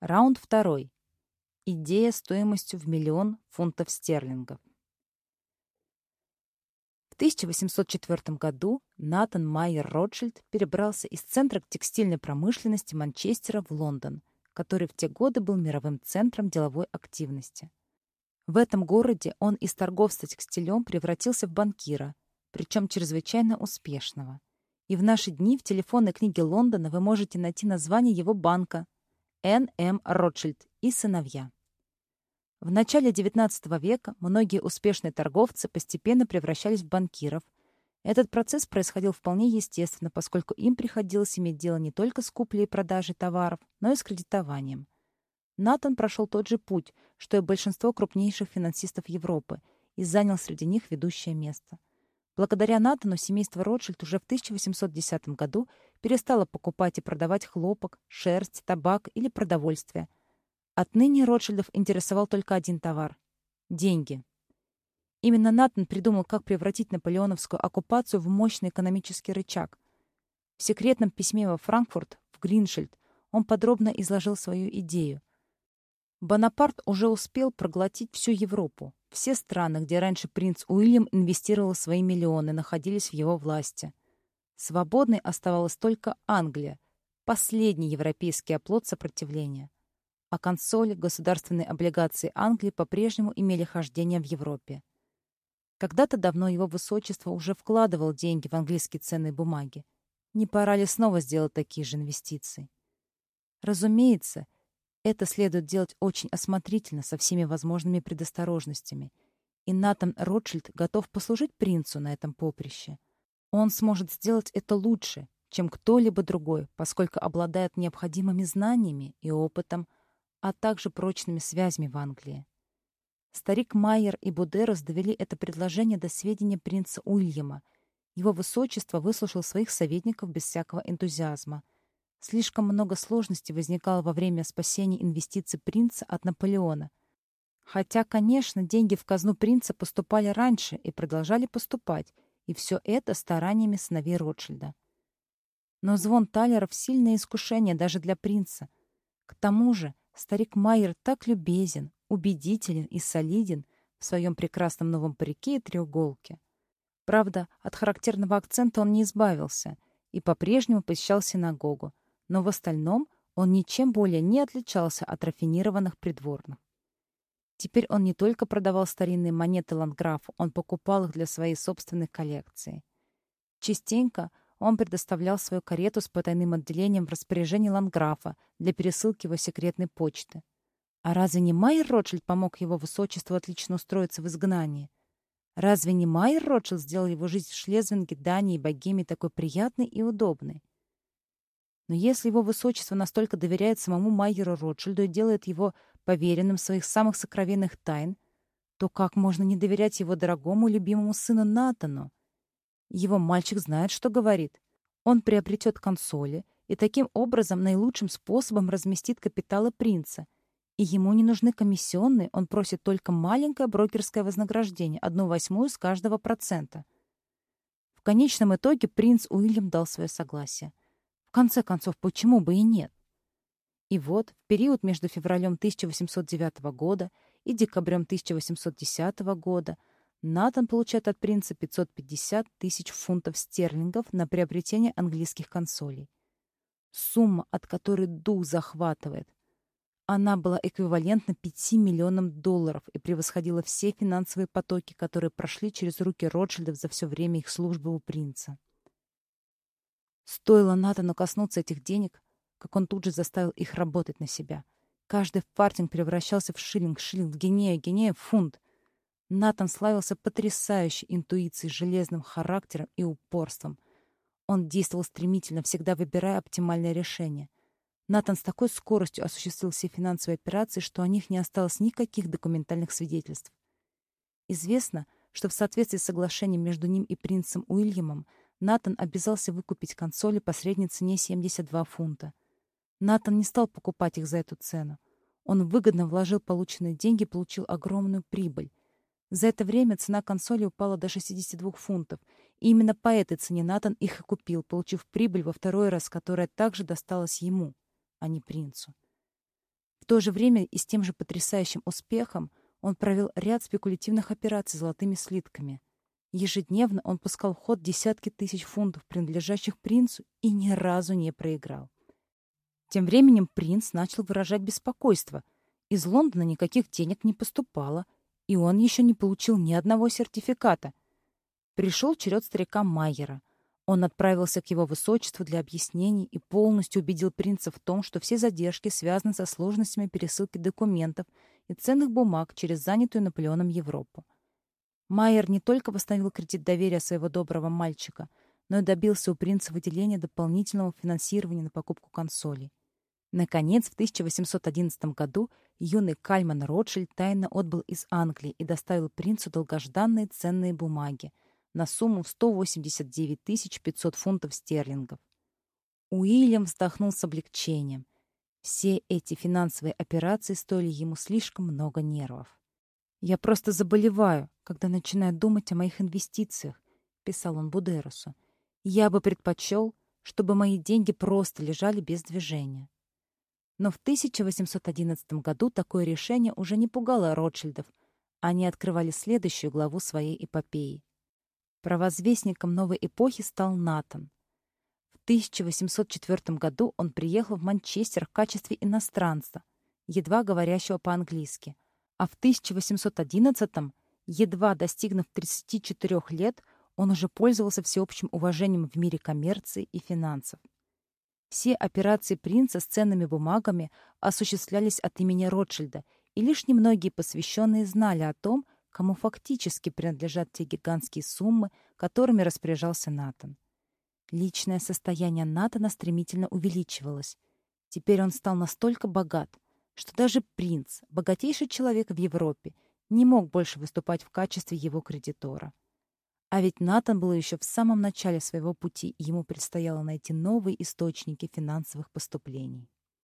Раунд второй. Идея стоимостью в миллион фунтов стерлингов. В 1804 году Натан Майер Ротшильд перебрался из центра текстильной промышленности Манчестера в Лондон, который в те годы был мировым центром деловой активности. В этом городе он из торговца текстилем превратился в банкира, причем чрезвычайно успешного. И в наши дни в телефонной книге Лондона вы можете найти название его банка Н. М. Ротшильд и сыновья. В начале XIX века многие успешные торговцы постепенно превращались в банкиров. Этот процесс происходил вполне естественно, поскольку им приходилось иметь дело не только с куплей и продажей товаров, но и с кредитованием. Натан прошел тот же путь, что и большинство крупнейших финансистов Европы, и занял среди них ведущее место. Благодаря Натану семейство Ротшильд уже в 1810 году перестало покупать и продавать хлопок, шерсть, табак или продовольствие. Отныне Ротшильдов интересовал только один товар — деньги. Именно Натан придумал, как превратить наполеоновскую оккупацию в мощный экономический рычаг. В секретном письме во Франкфурт, в Гриншильд, он подробно изложил свою идею. Бонапарт уже успел проглотить всю Европу. Все страны, где раньше принц Уильям инвестировал свои миллионы, находились в его власти. Свободной оставалась только Англия, последний европейский оплот сопротивления. А консоли, государственные облигации Англии по-прежнему имели хождение в Европе. Когда-то давно его высочество уже вкладывал деньги в английские ценные бумаги. Не пора ли снова сделать такие же инвестиции? Разумеется, это следует делать очень осмотрительно, со всеми возможными предосторожностями. И Натан Ротшильд готов послужить принцу на этом поприще. Он сможет сделать это лучше, чем кто-либо другой, поскольку обладает необходимыми знаниями и опытом, а также прочными связями в Англии. Старик Майер и Будерос довели это предложение до сведения принца Уильяма. Его высочество выслушал своих советников без всякого энтузиазма — Слишком много сложностей возникало во время спасения инвестиций принца от Наполеона. Хотя, конечно, деньги в казну принца поступали раньше и продолжали поступать, и все это стараниями сыновей Ротшильда. Но звон талеров — сильное искушение даже для принца. К тому же старик Майер так любезен, убедителен и солиден в своем прекрасном новом парике и треуголке. Правда, от характерного акцента он не избавился и по-прежнему посещал синагогу, но в остальном он ничем более не отличался от рафинированных придворных. Теперь он не только продавал старинные монеты ландграфу, он покупал их для своей собственной коллекции. Частенько он предоставлял свою карету с потайным отделением в распоряжении ландграфа для пересылки его секретной почты. А разве не Майер Ротшильд помог его высочеству отлично устроиться в изгнании? Разве не Майер Ротшильд сделал его жизнь в Шлезвинге, Дании и Богемии такой приятной и удобной? Но если его высочество настолько доверяет самому Майеру Ротшильду и делает его поверенным своих самых сокровенных тайн, то как можно не доверять его дорогому любимому сыну Натану? Его мальчик знает, что говорит. Он приобретет консоли и таким образом наилучшим способом разместит капиталы принца. И ему не нужны комиссионные, он просит только маленькое брокерское вознаграждение, одну восьмую с каждого процента. В конечном итоге принц Уильям дал свое согласие конце концов, почему бы и нет? И вот, в период между февралем 1809 года и декабрем 1810 года Натан получает от принца 550 тысяч фунтов стерлингов на приобретение английских консолей. Сумма, от которой дух захватывает. Она была эквивалентна 5 миллионам долларов и превосходила все финансовые потоки, которые прошли через руки Ротшильдов за все время их службы у принца. Стоило Натану коснуться этих денег, как он тут же заставил их работать на себя. Каждый фартинг превращался в шиллинг, шиллинг гинею в фунт. Натан славился потрясающей интуицией, железным характером и упорством. Он действовал стремительно, всегда выбирая оптимальное решение. Натан с такой скоростью осуществил все финансовые операции, что о них не осталось никаких документальных свидетельств. Известно, что в соответствии с соглашением между ним и принцем Уильямом Натан обязался выкупить консоли по средней цене 72 фунта. Натан не стал покупать их за эту цену. Он выгодно вложил полученные деньги и получил огромную прибыль. За это время цена консоли упала до 62 фунтов, и именно по этой цене Натан их и купил, получив прибыль во второй раз, которая также досталась ему, а не принцу. В то же время и с тем же потрясающим успехом он провел ряд спекулятивных операций с золотыми слитками. Ежедневно он пускал в ход десятки тысяч фунтов, принадлежащих принцу, и ни разу не проиграл. Тем временем принц начал выражать беспокойство. Из Лондона никаких денег не поступало, и он еще не получил ни одного сертификата. Пришел черед старика Майера. Он отправился к его высочеству для объяснений и полностью убедил принца в том, что все задержки связаны со сложностями пересылки документов и ценных бумаг через занятую Наполеоном Европу. Майер не только восстановил кредит доверия своего доброго мальчика, но и добился у принца выделения дополнительного финансирования на покупку консолей. Наконец, в 1811 году юный Кальман Ротшильд тайно отбыл из Англии и доставил принцу долгожданные ценные бумаги на сумму в 189 500 фунтов стерлингов. Уильям вздохнул с облегчением. Все эти финансовые операции стоили ему слишком много нервов. «Я просто заболеваю, когда начинаю думать о моих инвестициях», — писал он Будерусу. «Я бы предпочел, чтобы мои деньги просто лежали без движения». Но в 1811 году такое решение уже не пугало Ротшильдов. Они открывали следующую главу своей эпопеи. Провозвестником новой эпохи стал Натан. В 1804 году он приехал в Манчестер в качестве иностранца, едва говорящего по-английски, а в 1811 едва достигнув 34 лет, он уже пользовался всеобщим уважением в мире коммерции и финансов. Все операции принца с ценными бумагами осуществлялись от имени Ротшильда, и лишь немногие посвященные знали о том, кому фактически принадлежат те гигантские суммы, которыми распоряжался Натан. Личное состояние Натана стремительно увеличивалось. Теперь он стал настолько богат, что даже принц, богатейший человек в Европе, не мог больше выступать в качестве его кредитора. А ведь Натан был еще в самом начале своего пути, и ему предстояло найти новые источники финансовых поступлений.